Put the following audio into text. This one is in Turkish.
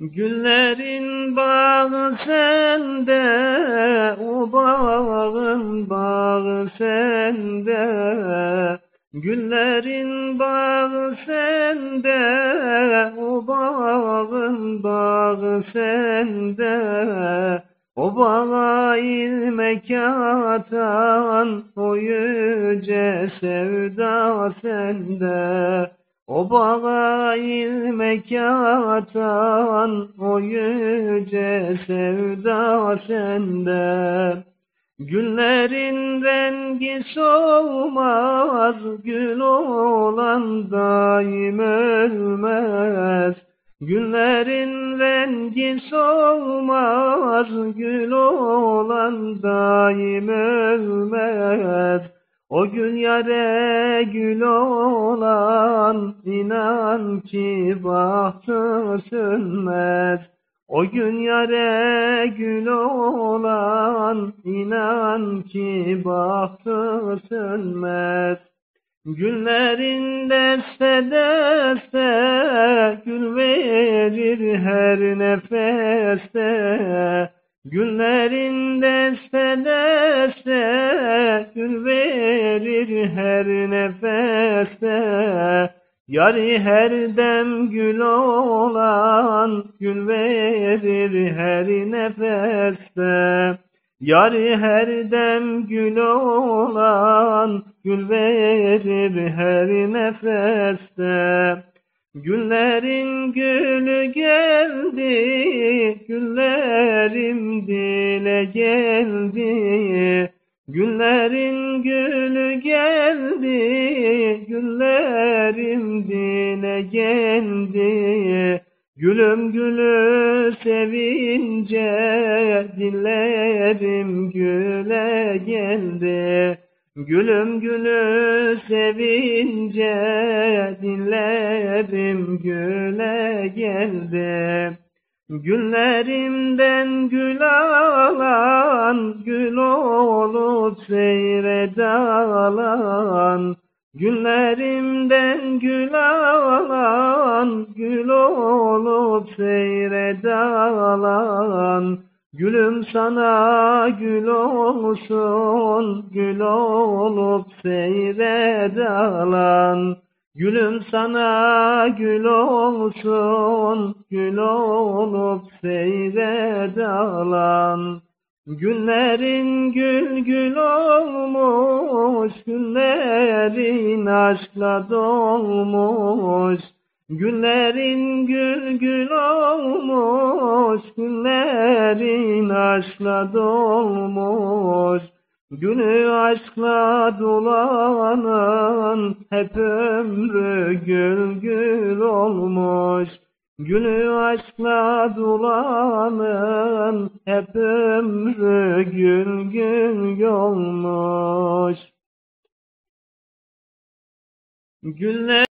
Güllerin bağı sende, o bağın bağı sende. Güllerin bağı sende, o bağın bağı sende. O bağa ilmek atan, o yüce sevda sende. O bağa ilmek atan, o yüce sevda sende. Günlerin rengi solmaz, gül olan daim ölmez. Günlerin rengi solmaz, gül olan daim ölmez. O gün yare gül olan inan ki bahtı sönmez. O gün yare gül olan inan ki bahtı sönmez. Günlerin deste deste gül verir her nefeste. Günlerin deste deste gül verir her nefeste. Yari her dem gül olan gül verir her nefeste. Yari her dem gül olan gül verir her nefeste. Günlerin gülü geldi, günlerim dile geldi. Günlerin gülü geldi, günlerim dile geldi. Gülüm gülü sevince dillerim güle geldi. Gülüm gülü sevince dillerim güle geldi. Günlerimden gül alan, gül olup seyret alan. Günlerimden gül alan, gül olup seyret alan. Gülüm sana gül olsun, gül olup seyret alan. Gülüm sana gül olsun, gül olup seyret alan. Günlerin gül gül olmuş, günlerin aşkla dolmuş. Günlerin gül gül olmuş, aşkla dolmuş. Günü aşkla dolanın, hep ömrü gül gül olmuş. Günü aşkla dolanın, hep ömrü gül gül olmuş. Günler